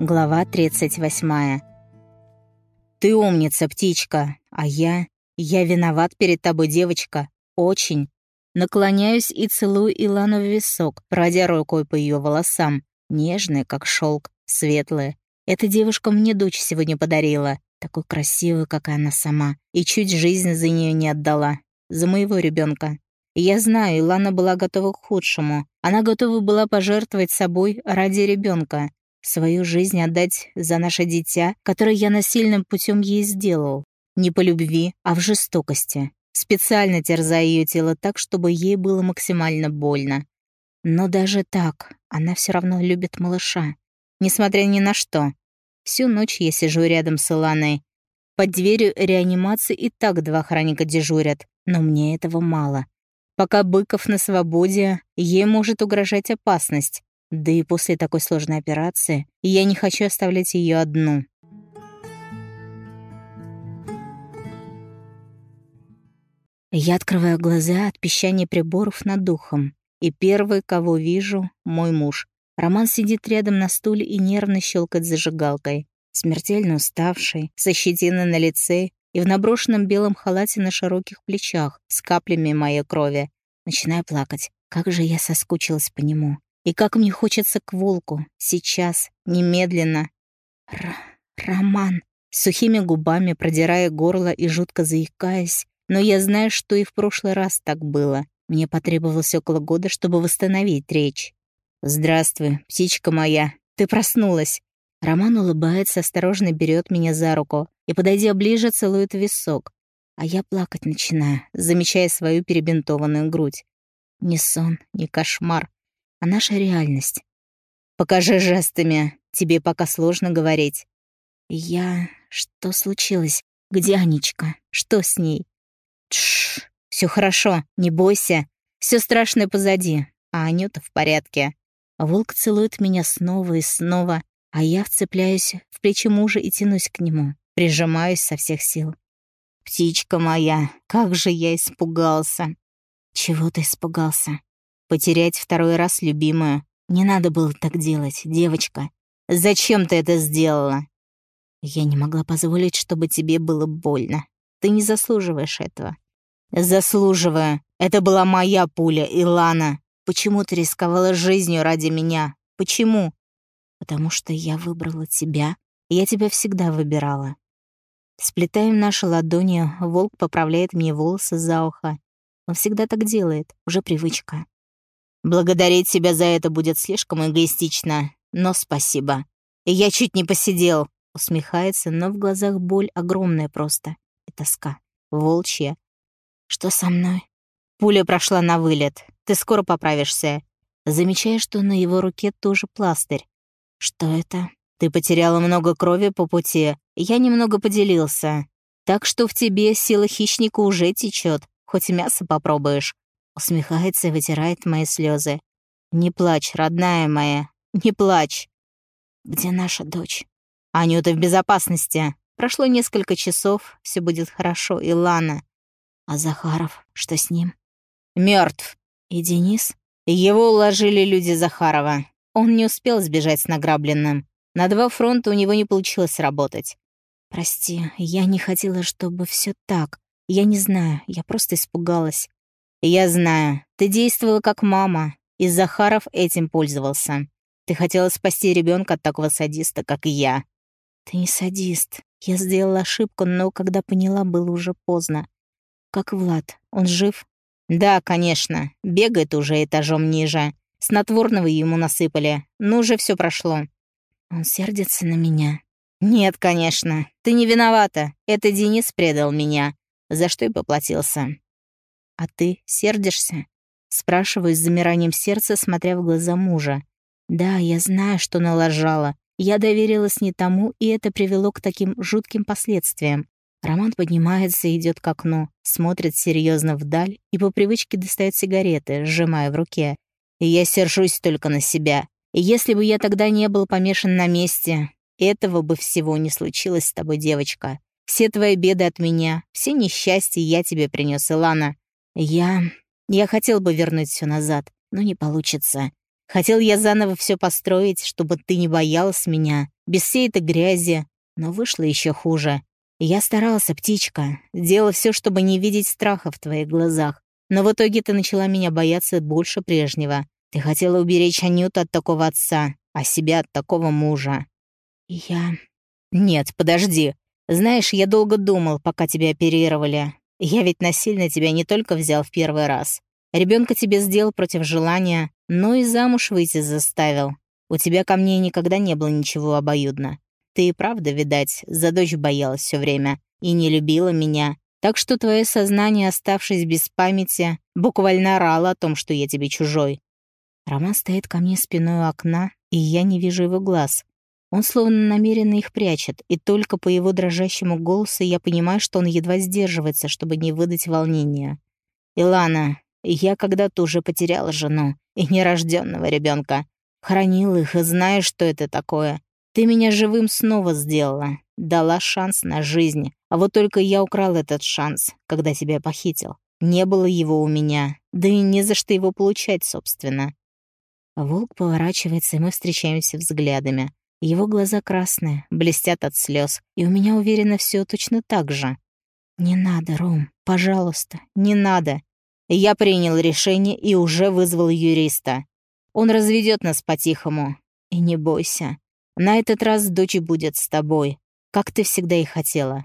Глава 38. «Ты умница, птичка, а я... Я виноват перед тобой, девочка. Очень». Наклоняюсь и целую Илану в висок, пройдя рукой по ее волосам. Нежные, как шелк, светлые. Эта девушка мне дочь сегодня подарила. Такой красивую, как и она сама. И чуть жизнь за нее не отдала. За моего ребенка. Я знаю, Илана была готова к худшему. Она готова была пожертвовать собой ради ребенка, свою жизнь отдать за наше дитя, которое я насильным путем ей сделал. Не по любви, а в жестокости. Специально терзая ее тело так, чтобы ей было максимально больно. Но даже так она все равно любит малыша. Несмотря ни на что. Всю ночь я сижу рядом с Иланой. Под дверью реанимации и так два охранника дежурят, но мне этого мало. Пока Быков на свободе, ей может угрожать опасность. Да и после такой сложной операции я не хочу оставлять ее одну. Я открываю глаза от пищания приборов над духом. И первый, кого вижу, мой муж. Роман сидит рядом на стуле и нервно щелкает зажигалкой. Смертельно уставший, со щетиной на лице и в наброшенном белом халате на широких плечах с каплями моей крови. Начинаю плакать. Как же я соскучилась по нему. И как мне хочется к волку. Сейчас, немедленно. Р Роман. Сухими губами продирая горло и жутко заикаясь. Но я знаю, что и в прошлый раз так было. Мне потребовалось около года, чтобы восстановить речь. «Здравствуй, птичка моя. Ты проснулась. Роман улыбается, осторожно берет меня за руку и, подойдя ближе, целует висок. А я плакать начинаю, замечая свою перебинтованную грудь. Не сон, не кошмар, а наша реальность. «Покажи жестами, тебе пока сложно говорить». «Я... Что случилось? Где Анечка? Что с ней?» «Тш, все хорошо, не бойся. Все страшное позади, а Анюта в порядке». Волк целует меня снова и снова, а я вцепляюсь в плечи мужа и тянусь к нему, прижимаюсь со всех сил. «Птичка моя, как же я испугался!» «Чего ты испугался?» «Потерять второй раз любимую. Не надо было так делать, девочка. Зачем ты это сделала?» «Я не могла позволить, чтобы тебе было больно. Ты не заслуживаешь этого». «Заслуживаю. Это была моя пуля, Илана. Почему ты рисковала жизнью ради меня? Почему?» потому что я выбрала тебя, я тебя всегда выбирала. Сплетаем наши ладони, волк поправляет мне волосы за ухо. Он всегда так делает, уже привычка. Благодарить тебя за это будет слишком эгоистично, но спасибо. Я чуть не посидел. Усмехается, но в глазах боль огромная просто. И тоска. Волчья. Что со мной? Пуля прошла на вылет. Ты скоро поправишься. Замечая, что на его руке тоже пластырь. «Что это?» «Ты потеряла много крови по пути. Я немного поделился. Так что в тебе сила хищника уже течет, хоть мясо попробуешь». Усмехается и вытирает мои слезы. «Не плачь, родная моя, не плачь». «Где наша дочь?» «Анюта в безопасности. Прошло несколько часов, все будет хорошо, и Лана». «А Захаров, что с ним?» Мертв. «И Денис?» «Его уложили люди Захарова. Он не успел сбежать с награбленным. На два фронта у него не получилось работать. «Прости, я не хотела, чтобы все так. Я не знаю, я просто испугалась». «Я знаю. Ты действовала как мама, и Захаров этим пользовался. Ты хотела спасти ребенка от такого садиста, как я». «Ты не садист. Я сделала ошибку, но когда поняла, было уже поздно. Как Влад, он жив?» «Да, конечно. Бегает уже этажом ниже. Снотворного ему насыпали. Ну, уже все прошло. Он сердится на меня. Нет, конечно. Ты не виновата. Это Денис предал меня. За что и поплатился. А ты сердишься? Спрашиваю с замиранием сердца, смотря в глаза мужа. Да, я знаю, что налажала. Я доверилась не тому, и это привело к таким жутким последствиям. Роман поднимается и идет к окну, смотрит серьезно вдаль и по привычке достает сигареты, сжимая в руке. Я сержусь только на себя. Если бы я тогда не был помешан на месте, этого бы всего не случилось с тобой, девочка. Все твои беды от меня, все несчастья я тебе принес, Илана. Я... Я хотел бы вернуть все назад, но не получится. Хотел я заново все построить, чтобы ты не боялась меня, без всей этой грязи. Но вышло еще хуже. Я старался, птичка, делал все, чтобы не видеть страха в твоих глазах. Но в итоге ты начала меня бояться больше прежнего. Ты хотела уберечь Анюту от такого отца, а себя от такого мужа. Я... Нет, подожди. Знаешь, я долго думал, пока тебя оперировали. Я ведь насильно тебя не только взял в первый раз. Ребенка тебе сделал против желания, но и замуж выйти заставил. У тебя ко мне никогда не было ничего обоюдно. Ты и правда, видать, за дочь боялась все время и не любила меня. Так что твое сознание, оставшись без памяти, буквально орало о том, что я тебе чужой. Роман стоит ко мне спиной у окна, и я не вижу его глаз. Он словно намеренно их прячет, и только по его дрожащему голосу я понимаю, что он едва сдерживается, чтобы не выдать волнения. «Илана, я когда-то уже потеряла жену и нерожденного ребенка. Хранил их и знаю, что это такое. Ты меня живым снова сделала, дала шанс на жизнь. А вот только я украл этот шанс, когда тебя похитил. Не было его у меня, да и не за что его получать, собственно. Волк поворачивается, и мы встречаемся взглядами. Его глаза красные, блестят от слез, и у меня уверенно все точно так же. «Не надо, Ром, пожалуйста, не надо». Я принял решение и уже вызвал юриста. Он разведет нас по-тихому. И не бойся. На этот раз дочь будет с тобой, как ты всегда и хотела.